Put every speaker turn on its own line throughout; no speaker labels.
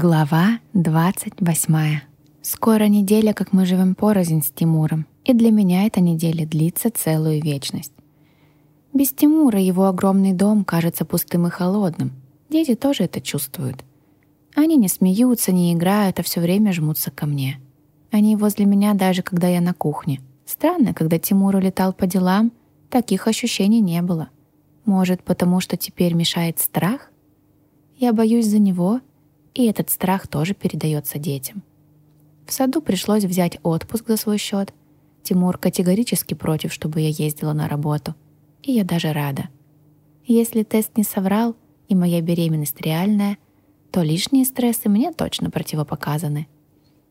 Глава 28. Скоро неделя, как мы живем порознь с Тимуром, и для меня эта неделя длится целую вечность. Без Тимура его огромный дом кажется пустым и холодным. Дети тоже это чувствуют. Они не смеются, не играют, а все время жмутся ко мне. Они возле меня даже когда я на кухне. Странно, когда Тимур улетал по делам, таких ощущений не было. Может, потому что теперь мешает страх? Я боюсь за него — и этот страх тоже передается детям. В саду пришлось взять отпуск за свой счет. Тимур категорически против, чтобы я ездила на работу. И я даже рада. Если тест не соврал, и моя беременность реальная, то лишние стрессы мне точно противопоказаны.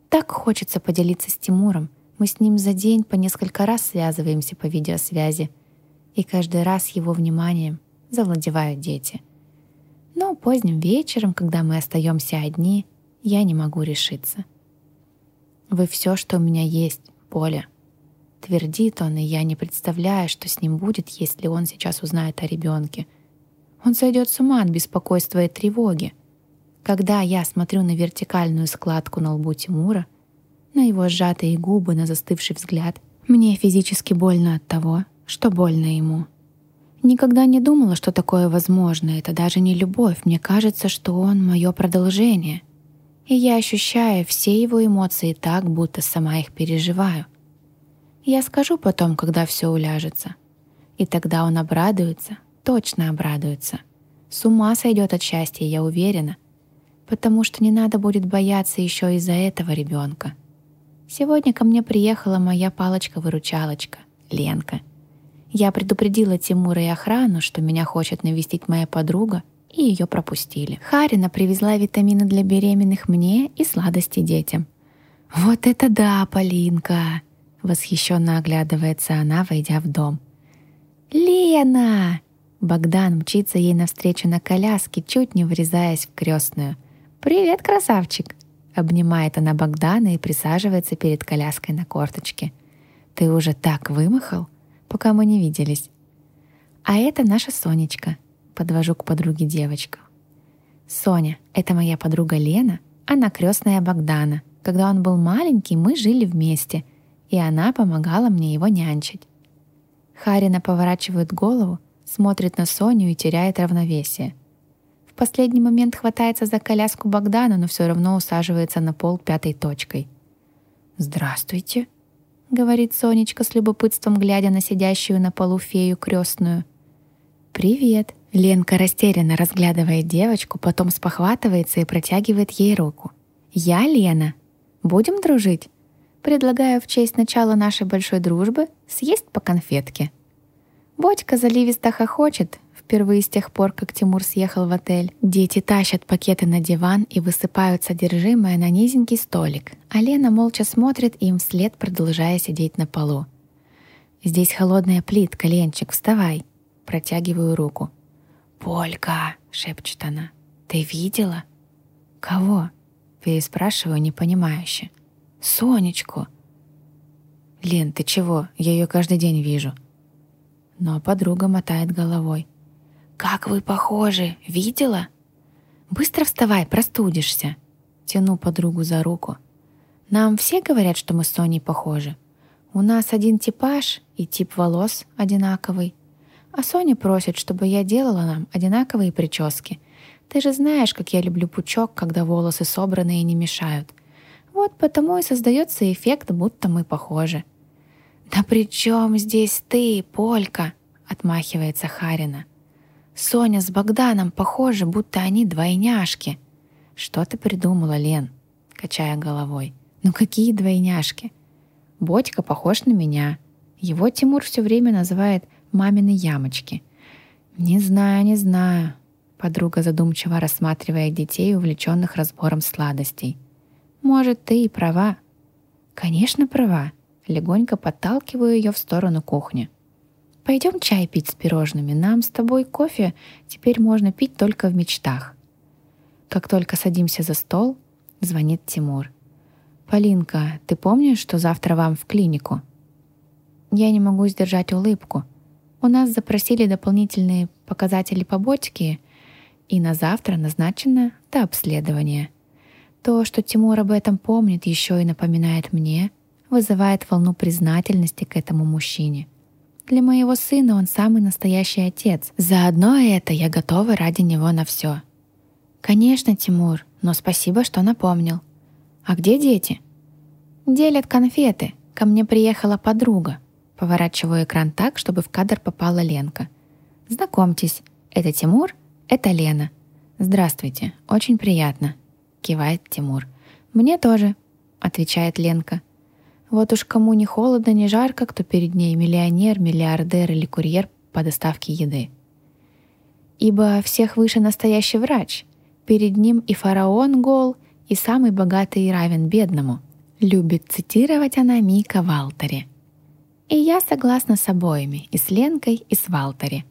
Так хочется поделиться с Тимуром. Мы с ним за день по несколько раз связываемся по видеосвязи. И каждый раз его вниманием завладевают дети. Но поздним вечером, когда мы остаемся одни, я не могу решиться. «Вы все, что у меня есть, Поля», — твердит он, и я не представляю, что с ним будет, если он сейчас узнает о ребенке. Он сойдет с ума от беспокойства и тревоги. Когда я смотрю на вертикальную складку на лбу Тимура, на его сжатые губы, на застывший взгляд, мне физически больно от того, что больно ему. Никогда не думала, что такое возможно. Это даже не любовь. Мне кажется, что он — мое продолжение. И я ощущаю все его эмоции так, будто сама их переживаю. Я скажу потом, когда все уляжется. И тогда он обрадуется, точно обрадуется. С ума сойдет от счастья, я уверена. Потому что не надо будет бояться еще из-за этого ребенка. Сегодня ко мне приехала моя палочка-выручалочка, Ленка — я предупредила Тимура и охрану, что меня хочет навестить моя подруга, и ее пропустили. Харина привезла витамины для беременных мне и сладости детям. «Вот это да, Полинка!» — восхищенно оглядывается она, войдя в дом. «Лена!» Богдан мчится ей навстречу на коляске, чуть не врезаясь в крестную. «Привет, красавчик!» Обнимает она Богдана и присаживается перед коляской на корточке. «Ты уже так вымахал?» Пока мы не виделись. А это наша Сонечка. Подвожу к подруге девочку. Соня — это моя подруга Лена, она крестная Богдана. Когда он был маленький, мы жили вместе, и она помогала мне его нянчить. Харина поворачивает голову, смотрит на Соню и теряет равновесие. В последний момент хватается за коляску Богдана, но все равно усаживается на пол пятой точкой. «Здравствуйте», — говорит Сонечка с любопытством, глядя на сидящую на полу фею крестную. «Привет!» Ленка растерянно разглядывает девочку, потом спохватывается и протягивает ей руку. «Я Лена. Будем дружить?» Предлагаю в честь начала нашей большой дружбы съесть по конфетке. Бодька заливисто хохочет, впервые с тех пор, как Тимур съехал в отель. Дети тащат пакеты на диван и высыпают содержимое на низенький столик, а Лена молча смотрит им вслед, продолжая сидеть на полу. «Здесь холодная плитка, Ленчик, вставай!» Протягиваю руку. «Полька!» — шепчет она. «Ты видела?» «Кого?» — переспрашиваю непонимающе. «Сонечку!» «Лен, ты чего? Я ее каждый день вижу». Но подруга мотает головой. «Как вы похожи! Видела?» «Быстро вставай, простудишься!» Тяну подругу за руку. «Нам все говорят, что мы с Соней похожи. У нас один типаж и тип волос одинаковый. А Соня просит, чтобы я делала нам одинаковые прически. Ты же знаешь, как я люблю пучок, когда волосы собраны и не мешают. Вот потому и создается эффект, будто мы похожи». «Да при чем здесь ты, Полька?» — отмахивается Харина. Соня с Богданом похожи, будто они двойняшки. Что ты придумала, Лен? Качая головой. Ну какие двойняшки? Бодька похож на меня. Его Тимур все время называет мамины ямочки. Не знаю, не знаю. Подруга задумчиво рассматривая детей, увлеченных разбором сладостей. Может, ты и права. Конечно, права. Легонько подталкиваю ее в сторону кухни. Пойдем чай пить с пирожными. Нам с тобой кофе теперь можно пить только в мечтах. Как только садимся за стол, звонит Тимур. «Полинка, ты помнишь, что завтра вам в клинику?» Я не могу сдержать улыбку. У нас запросили дополнительные показатели побочки, и на завтра назначено до обследования. То, что Тимур об этом помнит, еще и напоминает мне, вызывает волну признательности к этому мужчине. Для моего сына он самый настоящий отец. Заодно это я готова ради него на все. Конечно, Тимур, но спасибо, что напомнил. А где дети? Делят конфеты. Ко мне приехала подруга. Поворачиваю экран так, чтобы в кадр попала Ленка. Знакомьтесь, это Тимур, это Лена. Здравствуйте, очень приятно. Кивает Тимур. Мне тоже, отвечает Ленка. Вот уж кому не холодно, не жарко, кто перед ней миллионер, миллиардер или курьер по доставке еды. Ибо всех выше настоящий врач. Перед ним и фараон гол, и самый богатый равен бедному. Любит цитировать она Мика Валтери. И я согласна с обоими, и с Ленкой, и с Валтери.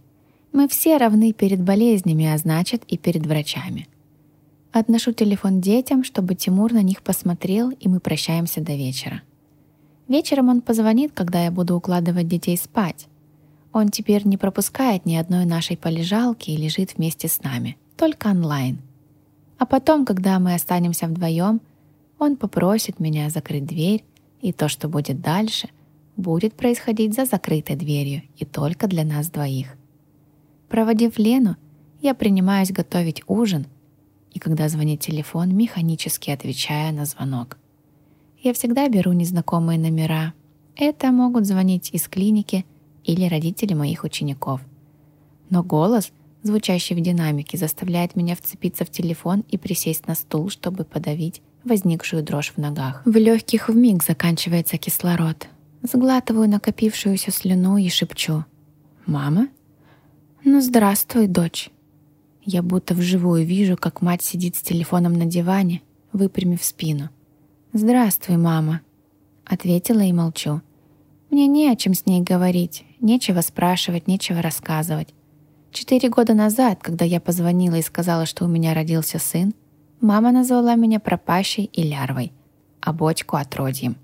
Мы все равны перед болезнями, а значит и перед врачами. Отношу телефон детям, чтобы Тимур на них посмотрел, и мы прощаемся до вечера. Вечером он позвонит, когда я буду укладывать детей спать. Он теперь не пропускает ни одной нашей полежалки и лежит вместе с нами, только онлайн. А потом, когда мы останемся вдвоем, он попросит меня закрыть дверь, и то, что будет дальше, будет происходить за закрытой дверью и только для нас двоих. Проводив Лену, я принимаюсь готовить ужин, и когда звонит телефон, механически отвечаю на звонок. Я всегда беру незнакомые номера. Это могут звонить из клиники или родители моих учеников. Но голос, звучащий в динамике, заставляет меня вцепиться в телефон и присесть на стул, чтобы подавить возникшую дрожь в ногах. В легких вмиг заканчивается кислород. Сглатываю накопившуюся слюну и шепчу. «Мама?» «Ну, здравствуй, дочь». Я будто вживую вижу, как мать сидит с телефоном на диване, выпрямив спину. «Здравствуй, мама», — ответила и молчу. Мне не о чем с ней говорить, нечего спрашивать, нечего рассказывать. Четыре года назад, когда я позвонила и сказала, что у меня родился сын, мама назвала меня пропащей и лярвой, а бочку отродьем.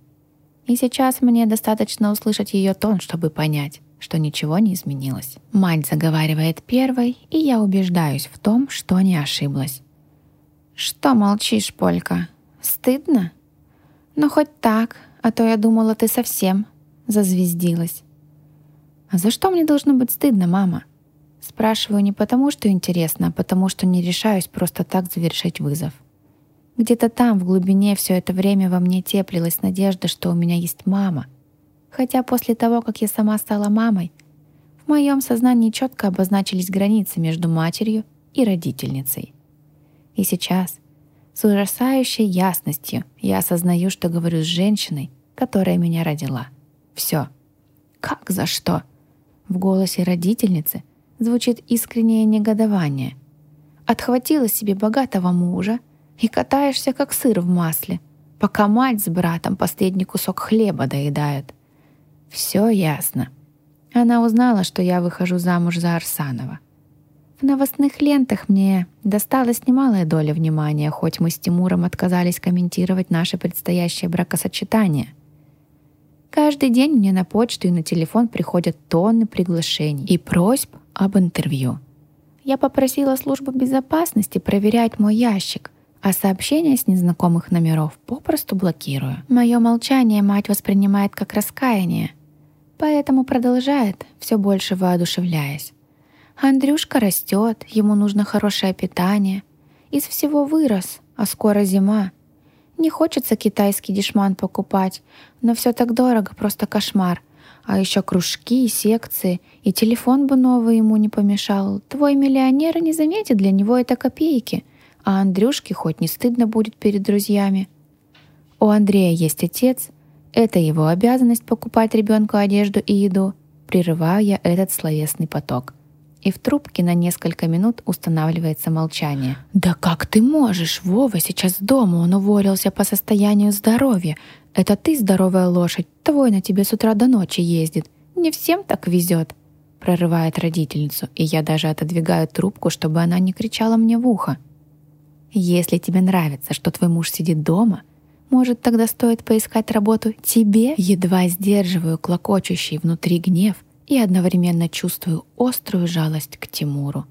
И сейчас мне достаточно услышать ее тон, чтобы понять, что ничего не изменилось. Мать заговаривает первой, и я убеждаюсь в том, что не ошиблась. «Что молчишь, Полька? Стыдно?» «Ну, хоть так, а то я думала, ты совсем зазвездилась». «А за что мне должно быть стыдно, мама?» Спрашиваю не потому, что интересно, а потому, что не решаюсь просто так завершить вызов. Где-то там, в глубине, все это время во мне теплилась надежда, что у меня есть мама. Хотя после того, как я сама стала мамой, в моем сознании четко обозначились границы между матерью и родительницей. И сейчас, с ужасающей ясностью, я осознаю, что говорю с женщиной, которая меня родила. Все. Как за что? В голосе родительницы звучит искреннее негодование. Отхватила себе богатого мужа — и катаешься, как сыр в масле, пока мать с братом последний кусок хлеба доедают. Все ясно. Она узнала, что я выхожу замуж за Арсанова. В новостных лентах мне досталась немалая доля внимания, хоть мы с Тимуром отказались комментировать наше предстоящее бракосочетание. Каждый день мне на почту и на телефон приходят тонны приглашений и просьб об интервью. Я попросила службу безопасности проверять мой ящик, а сообщения с незнакомых номеров попросту блокирую. Мое молчание мать воспринимает как раскаяние, поэтому продолжает, все больше воодушевляясь. Андрюшка растет, ему нужно хорошее питание. Из всего вырос, а скоро зима. Не хочется китайский дешман покупать, но все так дорого, просто кошмар. А еще кружки, секции, и телефон бы новый ему не помешал. Твой миллионер не заметит, для него это копейки — а Андрюшке хоть не стыдно будет перед друзьями. У Андрея есть отец, это его обязанность покупать ребенку одежду и еду. Прерываю я этот словесный поток. И в трубке на несколько минут устанавливается молчание. «Да как ты можешь? Вова сейчас дома, он уволился по состоянию здоровья. Это ты здоровая лошадь, твой на тебе с утра до ночи ездит. Не всем так везет», прорывает родительницу, и я даже отодвигаю трубку, чтобы она не кричала мне в ухо. Если тебе нравится, что твой муж сидит дома, может, тогда стоит поискать работу тебе? Едва сдерживаю клокочущий внутри гнев и одновременно чувствую острую жалость к Тимуру.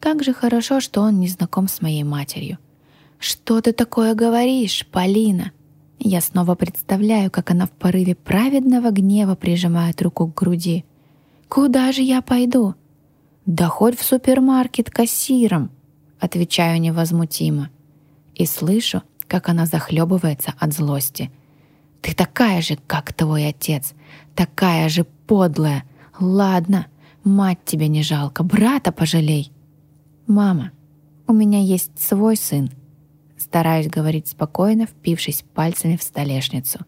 Как же хорошо, что он не знаком с моей матерью. «Что ты такое говоришь, Полина?» Я снова представляю, как она в порыве праведного гнева прижимает руку к груди. «Куда же я пойду?» «Да хоть в супермаркет кассиром», — отвечаю невозмутимо. И слышу, как она захлебывается от злости. «Ты такая же, как твой отец, такая же подлая. Ладно, мать тебе не жалко, брата пожалей». «Мама, у меня есть свой сын», Стараюсь говорить спокойно, впившись пальцами в столешницу.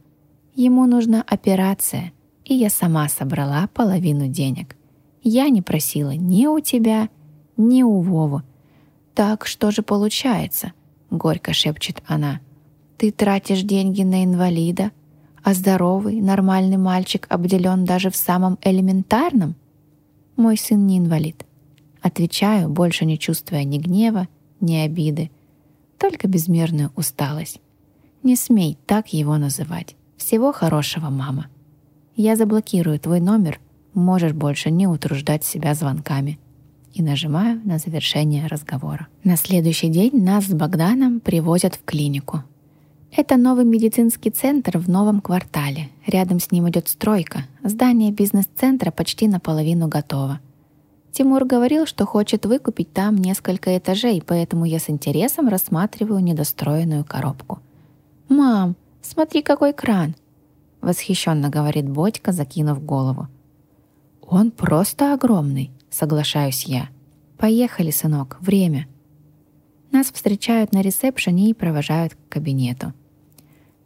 Ему нужна операция, и я сама собрала половину денег. Я не просила ни у тебя, ни у Вовы. «Так что же получается?» — горько шепчет она. «Ты тратишь деньги на инвалида, а здоровый, нормальный мальчик обделен даже в самом элементарном?» «Мой сын не инвалид». Отвечаю, больше не чувствуя ни гнева, ни обиды только безмерную усталость. Не смей так его называть. Всего хорошего, мама. Я заблокирую твой номер, можешь больше не утруждать себя звонками. И нажимаю на завершение разговора. На следующий день нас с Богданом привозят в клинику. Это новый медицинский центр в новом квартале. Рядом с ним идет стройка. Здание бизнес-центра почти наполовину готово. Тимур говорил, что хочет выкупить там несколько этажей, поэтому я с интересом рассматриваю недостроенную коробку. «Мам, смотри, какой кран!» — восхищенно говорит Бодька, закинув голову. «Он просто огромный», — соглашаюсь я. «Поехали, сынок, время». Нас встречают на ресепшене и провожают к кабинету.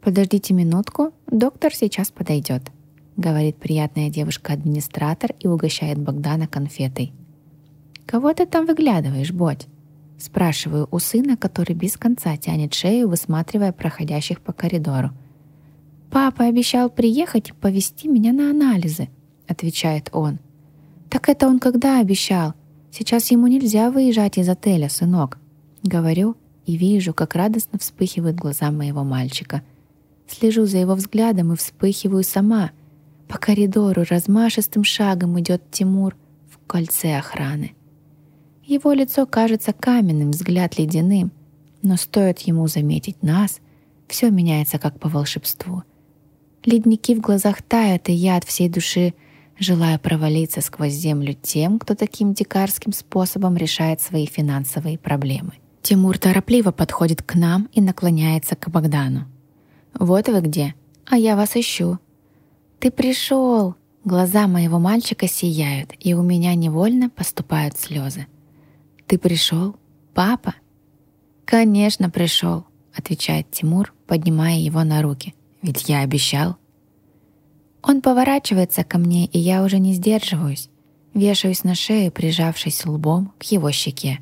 «Подождите минутку, доктор сейчас подойдет», — говорит приятная девушка-администратор и угощает Богдана конфетой. «Кого ты там выглядываешь, Бодь?» Спрашиваю у сына, который без конца тянет шею, высматривая проходящих по коридору. «Папа обещал приехать и повезти меня на анализы», — отвечает он. «Так это он когда обещал? Сейчас ему нельзя выезжать из отеля, сынок». Говорю и вижу, как радостно вспыхивают глаза моего мальчика. Слежу за его взглядом и вспыхиваю сама. По коридору размашистым шагом идет Тимур в кольце охраны. Его лицо кажется каменным, взгляд ледяным, но стоит ему заметить нас, все меняется как по волшебству. Ледники в глазах тают, и я от всей души желаю провалиться сквозь землю тем, кто таким дикарским способом решает свои финансовые проблемы. Тимур торопливо подходит к нам и наклоняется к Богдану. «Вот вы где, а я вас ищу». «Ты пришел!» Глаза моего мальчика сияют, и у меня невольно поступают слезы. «Ты пришел, папа?» «Конечно, пришел», — отвечает Тимур, поднимая его на руки. «Ведь я обещал». Он поворачивается ко мне, и я уже не сдерживаюсь. Вешаюсь на шею, прижавшись лбом к его щеке.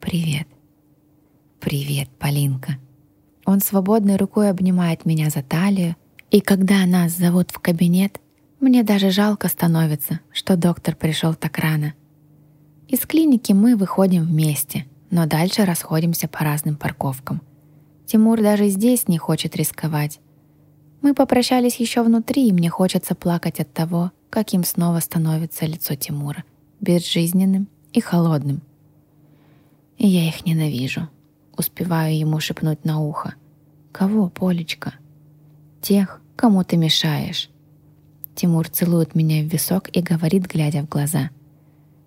«Привет». «Привет, Полинка». Он свободной рукой обнимает меня за талию, и когда нас зовут в кабинет, мне даже жалко становится, что доктор пришел так рано — из клиники мы выходим вместе, но дальше расходимся по разным парковкам. Тимур даже здесь не хочет рисковать. Мы попрощались еще внутри, и мне хочется плакать от того, каким снова становится лицо Тимура, безжизненным и холодным. Я их ненавижу. Успеваю ему шепнуть на ухо. «Кого, Полечка?» «Тех, кому ты мешаешь». Тимур целует меня в висок и говорит, глядя в глаза —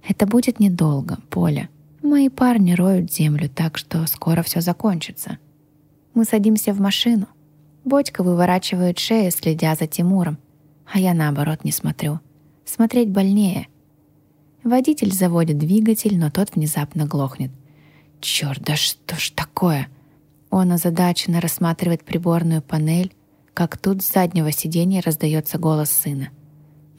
это будет недолго, Поля. Мои парни роют землю так, что скоро все закончится. Мы садимся в машину. Бодька выворачивает шею, следя за Тимуром. А я наоборот не смотрю. Смотреть больнее. Водитель заводит двигатель, но тот внезапно глохнет. Черт, да что ж такое? Он озадаченно рассматривает приборную панель, как тут с заднего сиденья раздается голос сына.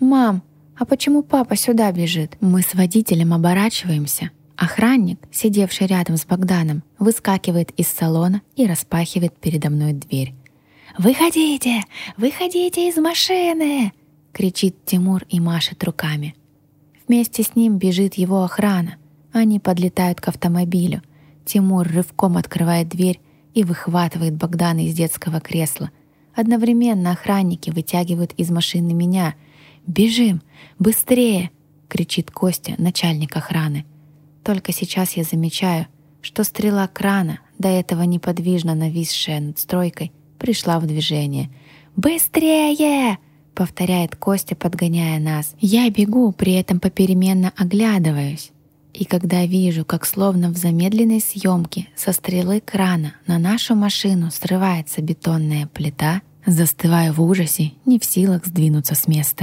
«Мам, «А почему папа сюда бежит?» Мы с водителем оборачиваемся. Охранник, сидевший рядом с Богданом, выскакивает из салона и распахивает передо мной дверь. «Выходите! Выходите из машины!» — кричит Тимур и машет руками. Вместе с ним бежит его охрана. Они подлетают к автомобилю. Тимур рывком открывает дверь и выхватывает Богдана из детского кресла. Одновременно охранники вытягивают из машины меня — «Бежим! Быстрее!» — кричит Костя, начальник охраны. Только сейчас я замечаю, что стрела крана до этого неподвижно нависшая над стройкой, пришла в движение. «Быстрее!» — повторяет Костя, подгоняя нас. Я бегу, при этом попеременно оглядываюсь. И когда вижу, как словно в замедленной съемке со стрелы крана на нашу машину срывается бетонная плита, застываю в ужасе, не в силах сдвинуться с места.